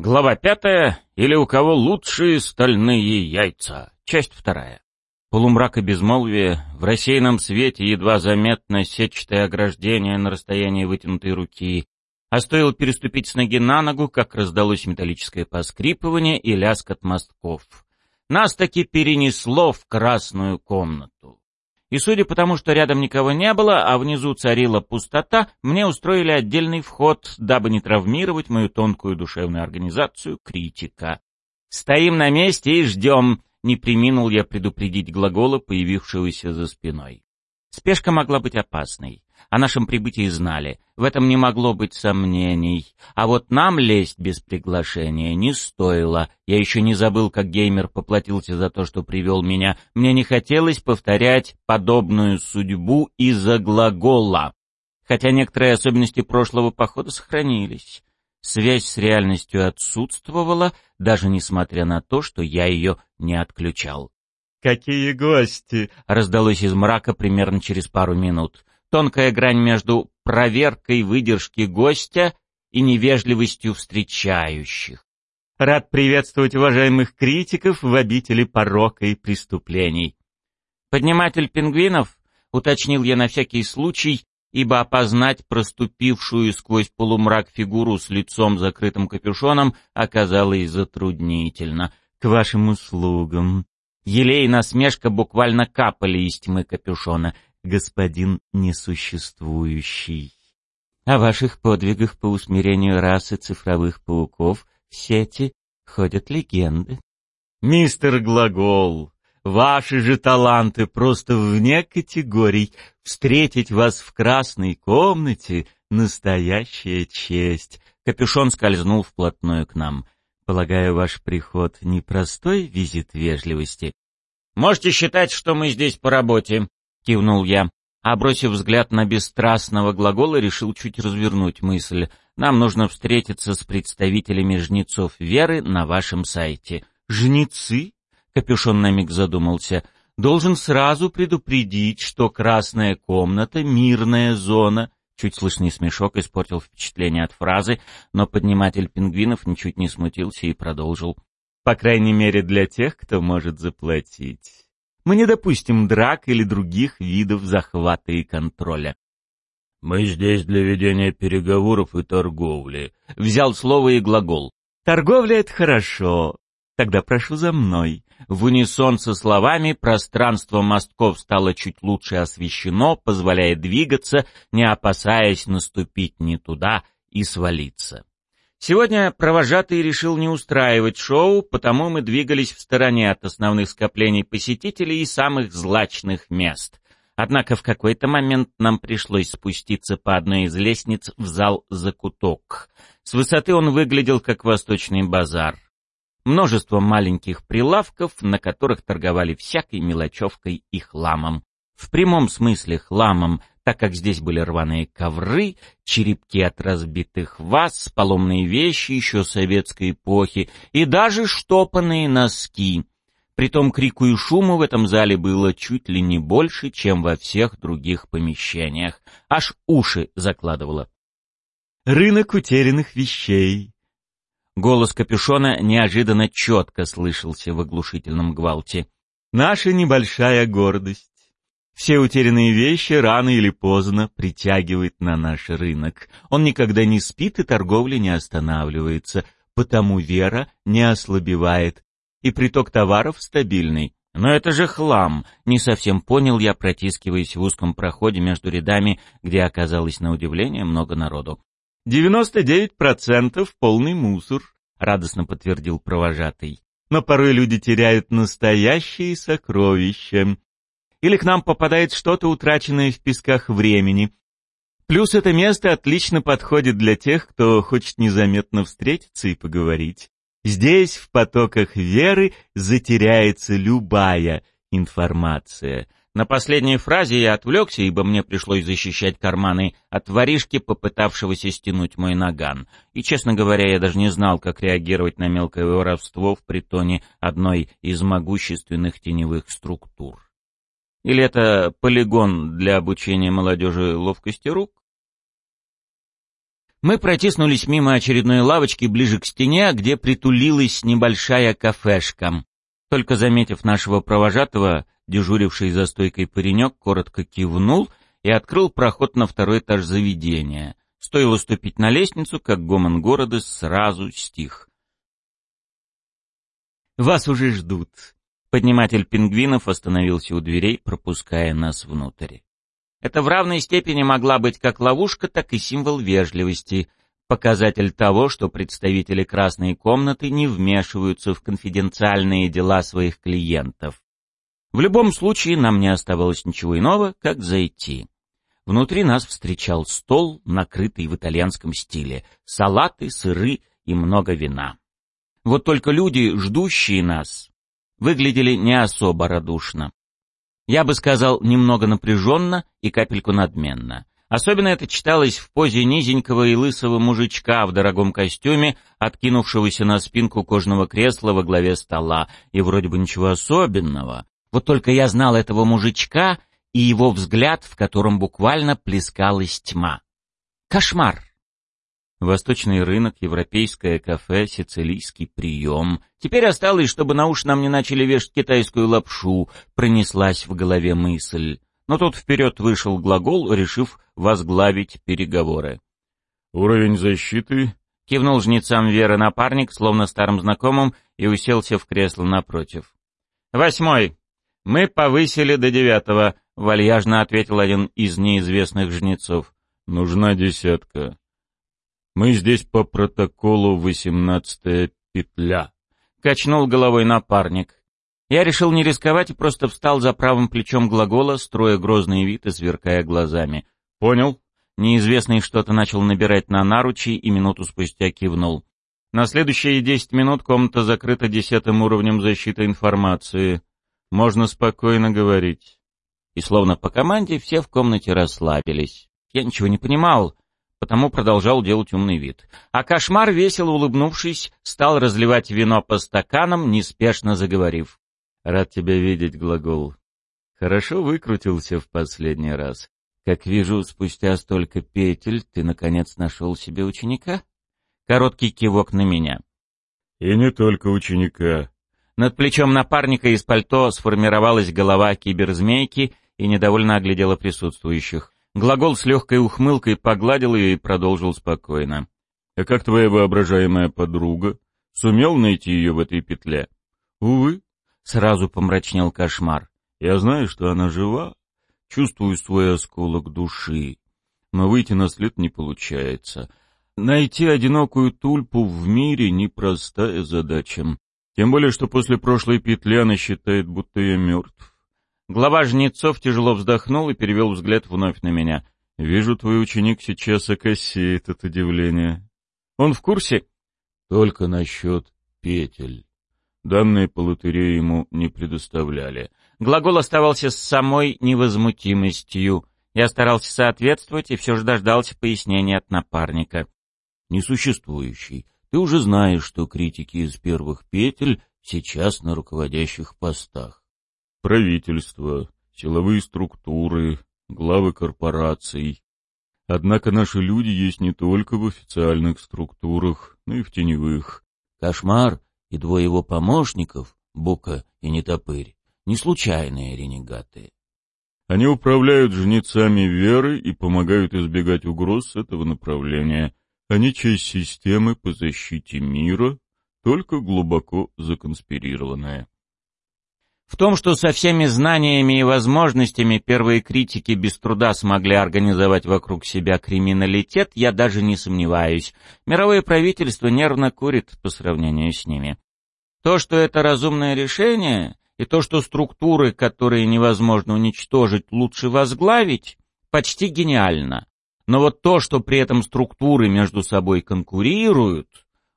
Глава пятая. Или у кого лучшие стальные яйца. Часть вторая. Полумрак и безмолвие, в рассеянном свете едва заметно сетчатое ограждение на расстоянии вытянутой руки. А стоило переступить с ноги на ногу, как раздалось металлическое поскрипывание и лязг от мостков. Нас таки перенесло в красную комнату. И судя по тому, что рядом никого не было, а внизу царила пустота, мне устроили отдельный вход, дабы не травмировать мою тонкую душевную организацию критика. «Стоим на месте и ждем», — не приминул я предупредить глагола, появившегося за спиной. Спешка могла быть опасной. О нашем прибытии знали. В этом не могло быть сомнений. А вот нам лезть без приглашения не стоило. Я еще не забыл, как геймер поплатился за то, что привел меня. Мне не хотелось повторять подобную судьбу из-за глагола. Хотя некоторые особенности прошлого похода сохранились. Связь с реальностью отсутствовала, даже несмотря на то, что я ее не отключал. «Какие гости!» — раздалось из мрака примерно через пару минут тонкая грань между проверкой выдержки гостя и невежливостью встречающих. Рад приветствовать уважаемых критиков в обители порока и преступлений. Подниматель пингвинов, уточнил я на всякий случай, ибо опознать проступившую сквозь полумрак фигуру с лицом закрытым капюшоном оказалось затруднительно. К вашим услугам. Елей и насмешка буквально капали из тьмы капюшона — господин несуществующий. О ваших подвигах по усмирению расы цифровых пауков в сети ходят легенды. Мистер Глагол, ваши же таланты просто вне категорий. Встретить вас в красной комнате — настоящая честь. Капюшон скользнул вплотную к нам. Полагаю, ваш приход — непростой визит вежливости. «Можете считать, что мы здесь по работе», — кивнул я. А бросив взгляд на бесстрастного глагола, решил чуть развернуть мысль. Нам нужно встретиться с представителями жнецов веры на вашем сайте. Жнецы? Капюшон на миг задумался. Должен сразу предупредить, что красная комната — мирная зона. Чуть слышный смешок испортил впечатление от фразы, но подниматель пингвинов ничуть не смутился и продолжил. По крайней мере, для тех, кто может заплатить. Мы не допустим драк или других видов захвата и контроля. «Мы здесь для ведения переговоров и торговли», — взял слово и глагол. «Торговля — это хорошо. Тогда прошу за мной». В унисон со словами пространство мостков стало чуть лучше освещено, позволяя двигаться, не опасаясь наступить не туда и свалиться. Сегодня провожатый решил не устраивать шоу, потому мы двигались в стороне от основных скоплений посетителей и самых злачных мест. Однако в какой-то момент нам пришлось спуститься по одной из лестниц в зал закуток. С высоты он выглядел как восточный базар. Множество маленьких прилавков, на которых торговали всякой мелочевкой и хламом. В прямом смысле хламом, так как здесь были рваные ковры, черепки от разбитых ваз, поломные вещи еще советской эпохи и даже штопанные носки. Притом крику и шуму в этом зале было чуть ли не больше, чем во всех других помещениях. Аж уши закладывало. «Рынок утерянных вещей». Голос капюшона неожиданно четко слышался в оглушительном гвалте. «Наша небольшая гордость. Все утерянные вещи рано или поздно притягивает на наш рынок. Он никогда не спит и торговля не останавливается, потому вера не ослабевает. И приток товаров стабильный. Но это же хлам, не совсем понял я, протискиваясь в узком проходе между рядами, где оказалось на удивление много народу. «Девяносто девять процентов полный мусор», — радостно подтвердил провожатый. «Но порой люди теряют настоящие сокровища или к нам попадает что-то утраченное в песках времени. Плюс это место отлично подходит для тех, кто хочет незаметно встретиться и поговорить. Здесь, в потоках веры, затеряется любая информация. На последней фразе я отвлекся, ибо мне пришлось защищать карманы от воришки, попытавшегося стянуть мой наган. И, честно говоря, я даже не знал, как реагировать на мелкое воровство в притоне одной из могущественных теневых структур. Или это полигон для обучения молодежи ловкости рук? Мы протиснулись мимо очередной лавочки ближе к стене, где притулилась небольшая кафешка. Только заметив нашего провожатого, дежуривший за стойкой паренек коротко кивнул и открыл проход на второй этаж заведения. Стоило ступить на лестницу, как гомон города сразу стих. «Вас уже ждут». Подниматель пингвинов остановился у дверей, пропуская нас внутрь. Это в равной степени могла быть как ловушка, так и символ вежливости, показатель того, что представители Красной комнаты не вмешиваются в конфиденциальные дела своих клиентов. В любом случае нам не оставалось ничего иного, как зайти. Внутри нас встречал стол, накрытый в итальянском стиле, салаты, сыры и много вина. Вот только люди, ждущие нас, выглядели не особо радушно. Я бы сказал, немного напряженно и капельку надменно. Особенно это читалось в позе низенького и лысого мужичка в дорогом костюме, откинувшегося на спинку кожаного кресла во главе стола. И вроде бы ничего особенного. Вот только я знал этого мужичка и его взгляд, в котором буквально плескалась тьма. Кошмар! Восточный рынок, европейское кафе, сицилийский прием. Теперь осталось, чтобы на уши нам не начали вешать китайскую лапшу, пронеслась в голове мысль. Но тут вперед вышел глагол, решив возглавить переговоры. «Уровень защиты?» — кивнул жнецам Веры напарник, словно старым знакомым, и уселся в кресло напротив. «Восьмой. Мы повысили до девятого», — вальяжно ответил один из неизвестных жнецов. «Нужна десятка. Мы здесь по протоколу восемнадцатая петля. Качнул головой напарник. Я решил не рисковать и просто встал за правым плечом глагола, строя грозный вид и сверкая глазами. Понял. Неизвестный что-то начал набирать на наручи и минуту спустя кивнул. На следующие десять минут комната закрыта десятым уровнем защиты информации. Можно спокойно говорить. И словно по команде все в комнате расслабились. Я ничего не понимал, потому продолжал делать умный вид. А кошмар, весело улыбнувшись, стал разливать вино по стаканам, неспешно заговорив. «Рад тебя видеть, глагол. Хорошо выкрутился в последний раз. Как вижу, спустя столько петель ты, наконец, нашел себе ученика?» Короткий кивок на меня. «И не только ученика». Над плечом напарника из пальто сформировалась голова киберзмейки и недовольно оглядела присутствующих. Глагол с легкой ухмылкой погладил ее и продолжил спокойно. «А как твоя воображаемая подруга? Сумел найти ее в этой петле?» «Увы», — сразу помрачнел кошмар. «Я знаю, что она жива, чувствую свой осколок души, но выйти на след не получается. Найти одинокую тульпу в мире — непростая задача. Тем более, что после прошлой петли она считает, будто я мертв. Глава жнецов тяжело вздохнул и перевел взгляд вновь на меня. «Вижу, твой ученик сейчас окосеет от удивления». «Он в курсе?» «Только насчет петель. Данные по лотерее ему не предоставляли». Глагол оставался с самой невозмутимостью. Я старался соответствовать и все же дождался пояснения от напарника. «Несуществующий. Ты уже знаешь, что критики из первых петель сейчас на руководящих постах правительство, силовые структуры, главы корпораций. Однако наши люди есть не только в официальных структурах, но и в теневых. Кошмар и двое его помощников, Бука и Нетопырь, не случайные ренегаты. Они управляют жнецами веры и помогают избегать угроз этого направления. Они часть системы по защите мира, только глубоко законспирированная. В том, что со всеми знаниями и возможностями первые критики без труда смогли организовать вокруг себя криминалитет, я даже не сомневаюсь. Мировое правительство нервно курит по сравнению с ними. То, что это разумное решение, и то, что структуры, которые невозможно уничтожить, лучше возглавить, почти гениально. Но вот то, что при этом структуры между собой конкурируют,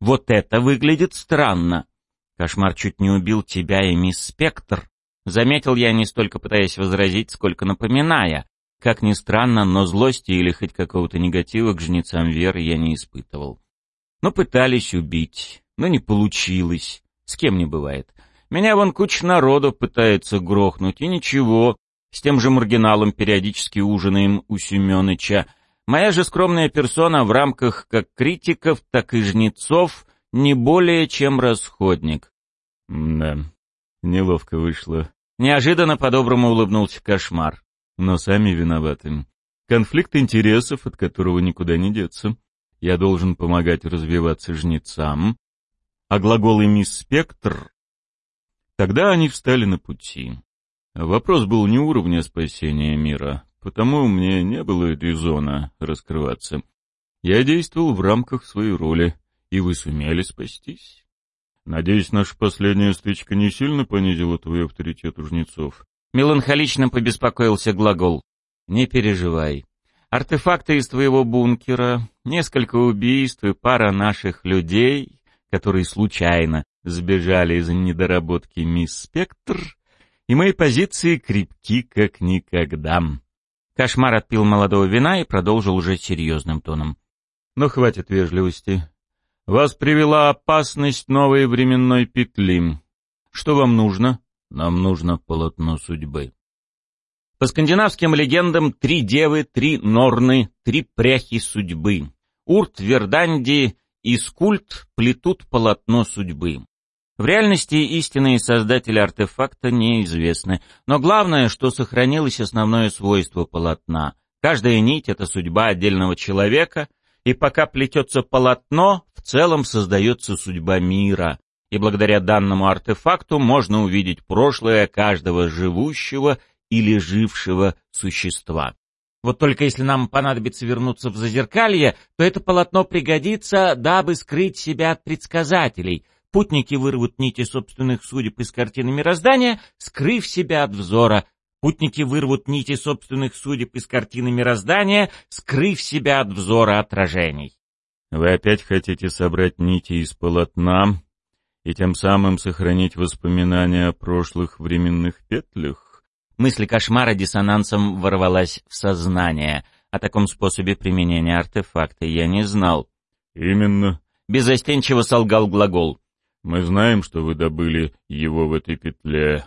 вот это выглядит странно. Кошмар чуть не убил тебя и мисс Спектр. Заметил я, не столько пытаясь возразить, сколько напоминая. Как ни странно, но злости или хоть какого-то негатива к жнецам веры я не испытывал. Но пытались убить, но не получилось. С кем не бывает. Меня вон куча народу пытается грохнуть, и ничего. С тем же маргиналом периодически ужинаем у Семёныча. Моя же скромная персона в рамках как критиков, так и жнецов не более чем расходник. Да, неловко вышло. Неожиданно по-доброму улыбнулся кошмар. Но сами виноваты. Конфликт интересов, от которого никуда не деться. Я должен помогать развиваться жнецам, а глаголы «мисс Спектр» Тогда они встали на пути. Вопрос был не уровня спасения мира, потому мне не было резона раскрываться. Я действовал в рамках своей роли, и вы сумели спастись. Надеюсь, наша последняя стычка не сильно понизила твой авторитет у жнецов. Меланхолично побеспокоился глагол. Не переживай. Артефакты из твоего бункера, несколько убийств и пара наших людей, которые случайно сбежали из недоработки мисс Спектр, и мои позиции крепки как никогда. Кошмар отпил молодого вина и продолжил уже серьезным тоном. Но хватит вежливости. Вас привела опасность новой временной петли. Что вам нужно? Нам нужно полотно судьбы. По скандинавским легендам, три девы, три норны, три пряхи судьбы. Урт, Верданди и Скульт плетут полотно судьбы. В реальности истинные создатели артефакта неизвестны, но главное, что сохранилось основное свойство полотна. Каждая нить — это судьба отдельного человека, и пока плетется полотно, в целом создается судьба мира. И благодаря данному артефакту можно увидеть прошлое каждого живущего или жившего существа. Вот только если нам понадобится вернуться в Зазеркалье, то это полотно пригодится, дабы скрыть себя от предсказателей — Путники вырвут нити собственных судеб из картины мироздания, скрыв себя от взора. Путники вырвут нити собственных судеб из картины мироздания, скрыв себя от взора отражений. Вы опять хотите собрать нити из полотна и тем самым сохранить воспоминания о прошлых временных петлях? Мысль кошмара диссонансом ворвалась в сознание. О таком способе применения артефакта я не знал. Именно. Безостенчиво солгал глагол. Мы знаем, что вы добыли его в этой петле.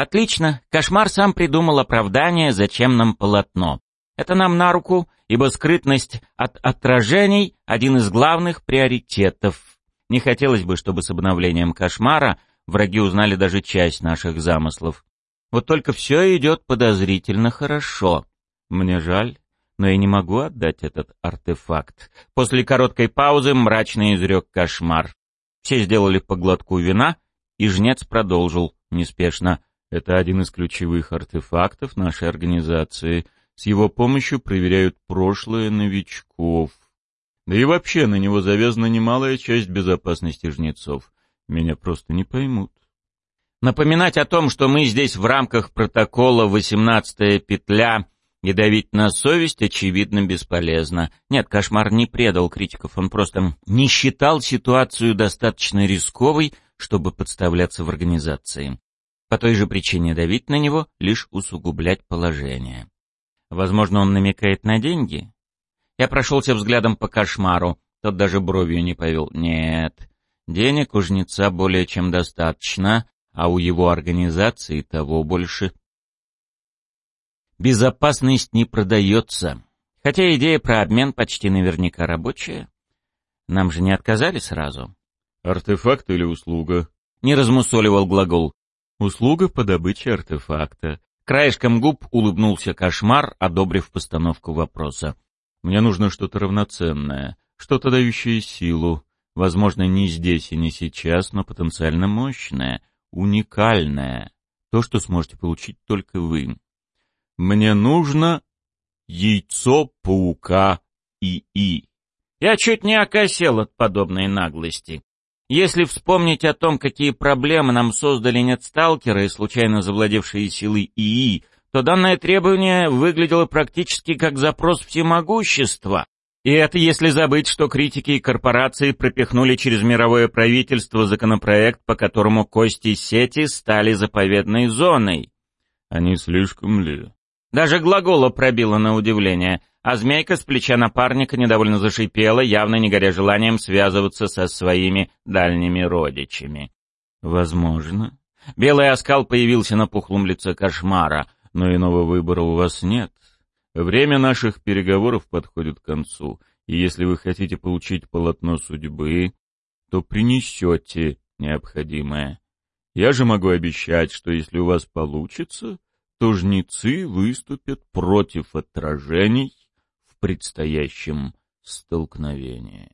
Отлично. Кошмар сам придумал оправдание, зачем нам полотно. Это нам на руку, ибо скрытность от отражений — один из главных приоритетов. Не хотелось бы, чтобы с обновлением кошмара враги узнали даже часть наших замыслов. Вот только все идет подозрительно хорошо. Мне жаль, но я не могу отдать этот артефакт. После короткой паузы мрачно изрек кошмар. Все сделали по глотку вина, и жнец продолжил, неспешно. Это один из ключевых артефактов нашей организации. С его помощью проверяют прошлое новичков. Да и вообще на него завязана немалая часть безопасности жнецов. Меня просто не поймут. Напоминать о том, что мы здесь в рамках протокола «Восемнадцатая петля» И давить на совесть, очевидно, бесполезно. Нет, кошмар не предал критиков, он просто не считал ситуацию достаточно рисковой, чтобы подставляться в организации. По той же причине давить на него — лишь усугублять положение. Возможно, он намекает на деньги? Я прошелся взглядом по кошмару, тот даже бровью не повел. Нет, денег у жнеца более чем достаточно, а у его организации того больше Безопасность не продается. Хотя идея про обмен почти наверняка рабочая. Нам же не отказали сразу. Артефакт или услуга? Не размусоливал глагол. Услуга по добыче артефакта. Краешком губ улыбнулся кошмар, одобрив постановку вопроса. Мне нужно что-то равноценное, что-то дающее силу. Возможно, не здесь и не сейчас, но потенциально мощное, уникальное. То, что сможете получить только вы. Мне нужно яйцо паука ИИ. Я чуть не окосел от подобной наглости. Если вспомнить о том, какие проблемы нам создали нетсталкеры и случайно завладевшие силой ИИ, то данное требование выглядело практически как запрос всемогущества. И это если забыть, что критики и корпорации пропихнули через мировое правительство законопроект, по которому кости сети стали заповедной зоной. Они слишком ли? Даже глагола пробило на удивление, а змейка с плеча напарника недовольно зашипела, явно не горя желанием связываться со своими дальними родичами. Возможно. Белый оскал появился на пухлом лице кошмара, но иного выбора у вас нет. Время наших переговоров подходит к концу, и если вы хотите получить полотно судьбы, то принесете необходимое. Я же могу обещать, что если у вас получится, то жнецы выступят против отражений предстоящем столкновении.